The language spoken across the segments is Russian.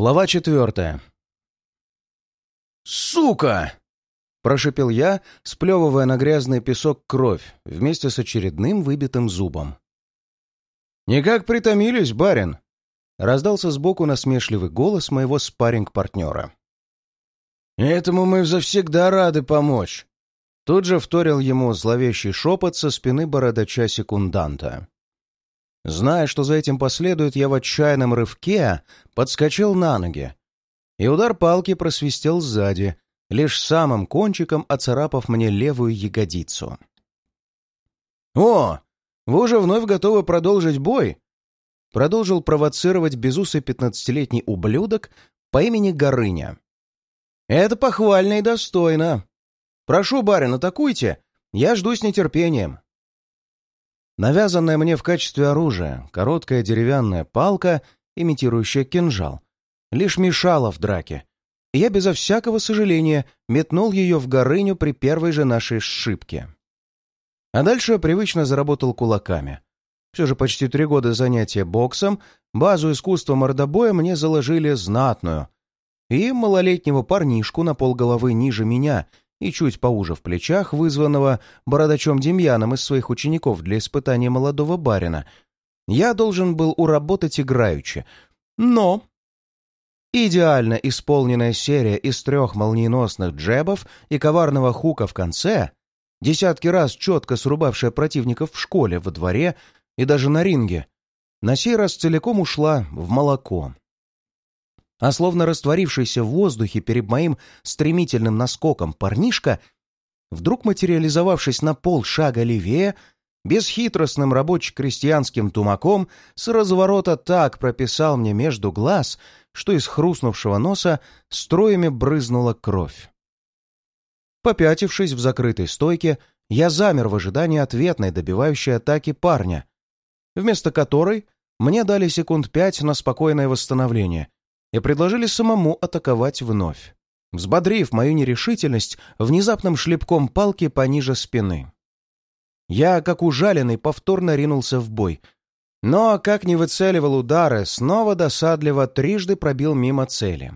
Глава четвертая. «Сука!» — прошипел я, сплевывая на грязный песок кровь вместе с очередным выбитым зубом. «Никак притомились, барин!» — раздался сбоку насмешливый голос моего спарринг-партнера. «Этому мы завсегда рады помочь!» Тут же вторил ему зловещий шепот со спины бородача-секунданта. Зная, что за этим последует, я в отчаянном рывке подскочил на ноги, и удар палки просвистел сзади, лишь самым кончиком оцарапав мне левую ягодицу. «О, вы уже вновь готовы продолжить бой?» Продолжил провоцировать безусый пятнадцатилетний ублюдок по имени Горыня. «Это похвально и достойно. Прошу, барин, атакуйте. Я жду с нетерпением». Навязанная мне в качестве оружия короткая деревянная палка, имитирующая кинжал, лишь мешала в драке, и я безо всякого сожаления метнул ее в горыню при первой же нашей сшибке. А дальше привычно заработал кулаками. Все же почти три года занятия боксом, базу искусства мордобоя мне заложили знатную. И малолетнего парнишку на полголовы ниже меня и чуть поуже в плечах, вызванного бородачом Демьяном из своих учеников для испытания молодого барина, я должен был уработать играючи. Но идеально исполненная серия из трех молниеносных джебов и коварного хука в конце, десятки раз четко срубавшая противников в школе, во дворе и даже на ринге, на сей раз целиком ушла в молоко а словно растворившийся в воздухе перед моим стремительным наскоком парнишка, вдруг материализовавшись на пол шага левее, бесхитростным рабоче-крестьянским тумаком с разворота так прописал мне между глаз, что из хрустнувшего носа строями брызнула кровь. Попятившись в закрытой стойке, я замер в ожидании ответной добивающей атаки парня, вместо которой мне дали секунд пять на спокойное восстановление — и предложили самому атаковать вновь, взбодрив мою нерешительность внезапным шлепком палки пониже спины. Я, как ужаленный, повторно ринулся в бой, но, как не выцеливал удары, снова досадливо трижды пробил мимо цели.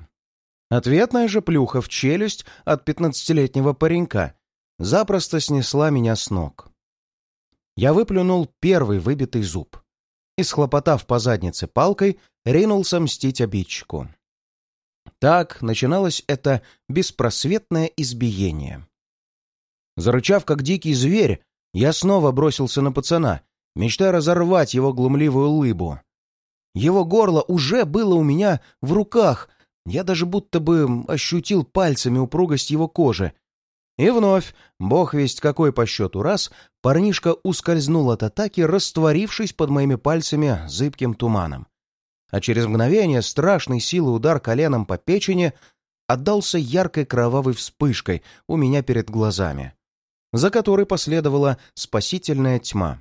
Ответная же плюха в челюсть от пятнадцатилетнего паренька запросто снесла меня с ног. Я выплюнул первый выбитый зуб и, схлопотав по заднице палкой, ринулся мстить обидчику. Так начиналось это беспросветное избиение. Зарычав, как дикий зверь, я снова бросился на пацана, мечтая разорвать его глумливую лыбу. Его горло уже было у меня в руках, я даже будто бы ощутил пальцами упругость его кожи. И вновь, бог весть какой по счету раз, парнишка ускользнул от атаки, растворившись под моими пальцами зыбким туманом а через мгновение страшной силы удар коленом по печени отдался яркой кровавой вспышкой у меня перед глазами, за которой последовала спасительная тьма.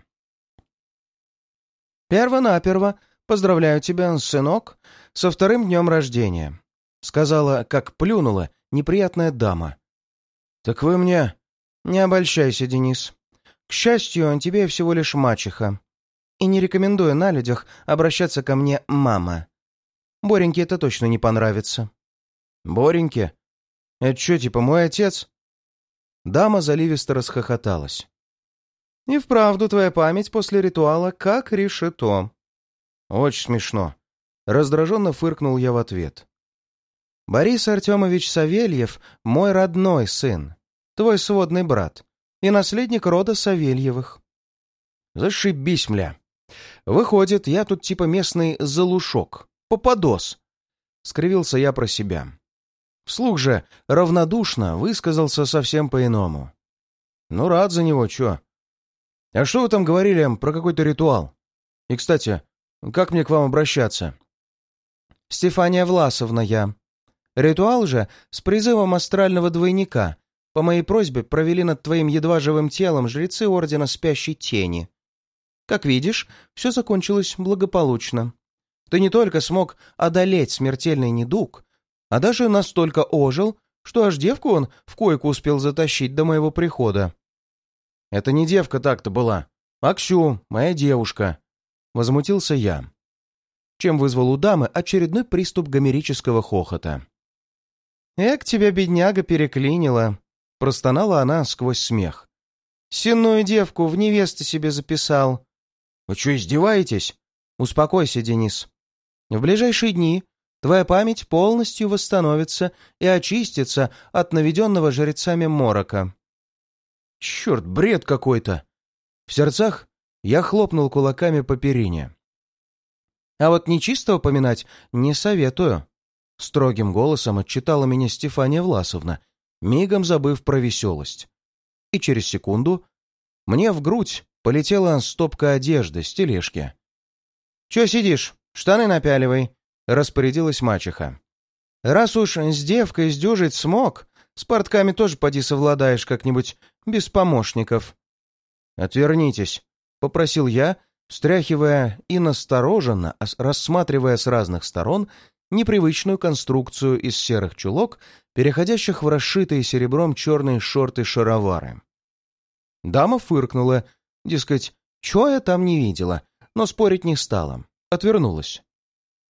«Перво-наперво поздравляю тебя, сынок, со вторым днем рождения», сказала, как плюнула, неприятная дама. «Так вы мне...» «Не обольщайся, Денис. К счастью, тебе всего лишь мачеха и не рекомендую на людях обращаться ко мне «мама». Бореньке это точно не понравится». «Бореньке? Это что, типа мой отец?» Дама заливисто расхохоталась. «И вправду твоя память после ритуала как решето». «Очень смешно». Раздраженно фыркнул я в ответ. «Борис Артемович Савельев — мой родной сын, твой сводный брат и наследник рода Савельевых». «Зашибись, мля!» Выходит, я тут типа местный залушок, попадос. Скривился я про себя. Вслух же равнодушно высказался совсем по-иному. Ну, рад за него, чё. А что вы там говорили про какой-то ритуал? И, кстати, как мне к вам обращаться? Стефания Власовна я. Ритуал же с призывом астрального двойника. По моей просьбе провели над твоим едва живым телом жрецы Ордена Спящей Тени. Как видишь, все закончилось благополучно. Ты не только смог одолеть смертельный недуг, а даже настолько ожил, что аж девку он в койку успел затащить до моего прихода. Это не девка так-то была, а Ксю, моя девушка. Возмутился я. чем вызвал у дамы очередной приступ гомерического хохота. «Эк, тебя, бедняга, переклинила!» — простонала она сквозь смех. «Сенную девку в невесты себе записал». «Вы что, издеваетесь?» «Успокойся, Денис. В ближайшие дни твоя память полностью восстановится и очистится от наведенного жрецами морока». «Черт, бред какой-то!» В сердцах я хлопнул кулаками по перине. «А вот нечистого поминать не советую», — строгим голосом отчитала меня Стефания Власовна, мигом забыв про веселость. И через секунду мне в грудь полетела стопка одежды с тележки. «Че сидишь? Штаны напяливай», — распорядилась мачеха. «Раз уж с девкой сдюжить смог, с портками тоже поди совладаешь как-нибудь без помощников». «Отвернитесь», — попросил я, встряхивая и настороженно, рассматривая с разных сторон непривычную конструкцию из серых чулок, переходящих в расшитые серебром черные шорты-шаровары. Дама фыркнула, дескать, чё я там не видела, но спорить не стала, отвернулась.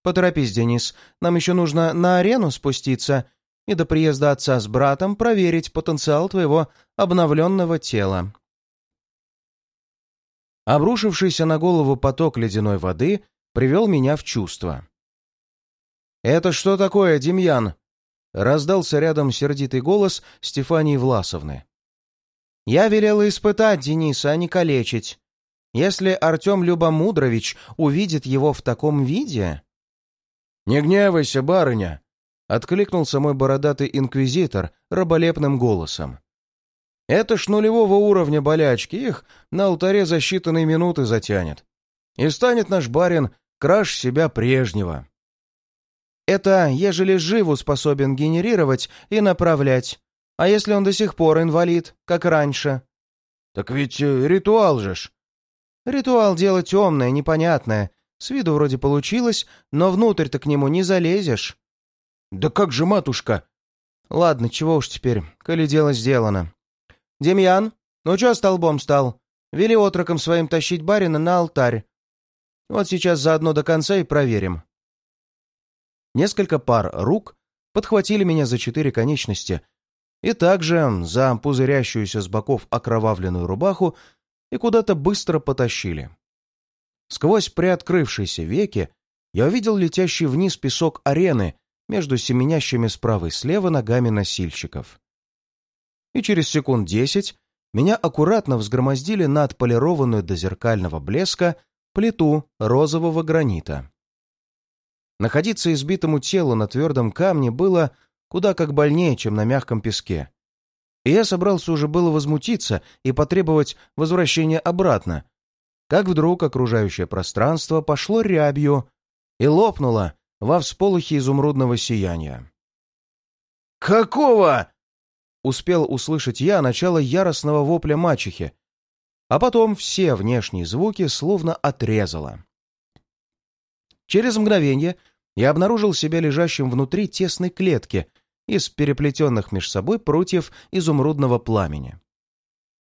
«Поторопись, Денис, нам еще нужно на арену спуститься и до приезда отца с братом проверить потенциал твоего обновленного тела». Обрушившийся на голову поток ледяной воды привел меня в чувство. «Это что такое, Демьян?» — раздался рядом сердитый голос Стефании Власовны. «Я велела испытать Дениса, а не калечить. Если Артем Любомудрович увидит его в таком виде...» «Не гневайся, барыня!» — откликнулся мой бородатый инквизитор раболепным голосом. «Это ж нулевого уровня болячки, их на алтаре за считанные минуты затянет. И станет наш барин краш себя прежнего». Это ежели живу способен генерировать и направлять. А если он до сих пор инвалид, как раньше? Так ведь э, ритуал же ж. Ритуал дело темное, непонятное. С виду вроде получилось, но внутрь-то к нему не залезешь. Да как же, матушка? Ладно, чего уж теперь, коли дело сделано. Демьян, ну чё столбом стал? Вели отроком своим тащить барина на алтарь. Вот сейчас заодно до конца и проверим. Несколько пар рук подхватили меня за четыре конечности и также за пузырящуюся с боков окровавленную рубаху и куда-то быстро потащили. Сквозь приоткрывшиеся веки я увидел летящий вниз песок арены между семенящими справа и слева ногами носильщиков. И через секунд десять меня аккуратно взгромоздили на отполированную до зеркального блеска плиту розового гранита. Находиться избитому телу на твердом камне было куда как больнее, чем на мягком песке. И я собрался уже было возмутиться и потребовать возвращения обратно, как вдруг окружающее пространство пошло рябью и лопнуло во всполохе изумрудного сияния. «Какого?» — успел услышать я начало яростного вопля мачехи, а потом все внешние звуки словно отрезало. Через мгновение я обнаружил себя лежащим внутри тесной клетки из переплетенных меж собой прутьев изумрудного пламени.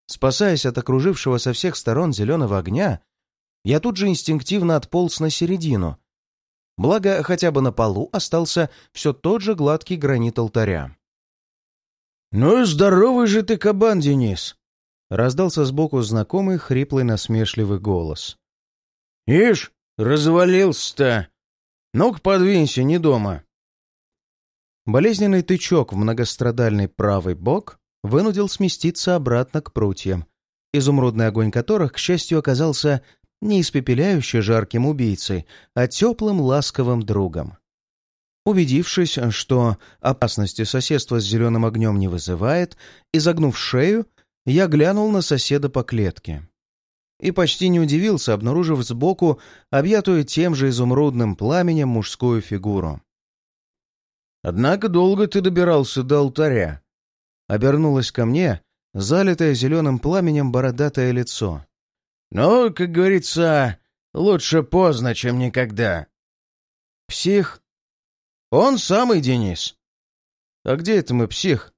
Спасаясь от окружившего со всех сторон зеленого огня, я тут же инстинктивно отполз на середину. Благо, хотя бы на полу остался все тот же гладкий гранит алтаря. «Ну и здоровый же ты кабан, Денис!» — раздался сбоку знакомый хриплый насмешливый голос. «Ишь, развалился-то! Ну-ка, подвинься, не дома!» Болезненный тычок в многострадальный правый бок вынудил сместиться обратно к прутьям, изумрудный огонь которых, к счастью, оказался не испепеляюще жарким убийцей, а теплым ласковым другом. Убедившись, что опасности соседства с зеленым огнем не вызывает, изогнув шею, я глянул на соседа по клетке и почти не удивился, обнаружив сбоку объятую тем же изумрудным пламенем мужскую фигуру. «Однако долго ты добирался до алтаря», — обернулось ко мне залитое зеленым пламенем бородатое лицо. «Ну, как говорится, лучше поздно, чем никогда». «Псих?» «Он самый, Денис». «А где это мы, псих?»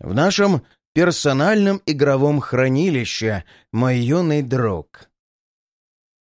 «В нашем персональном игровом хранилище, мой юный друг».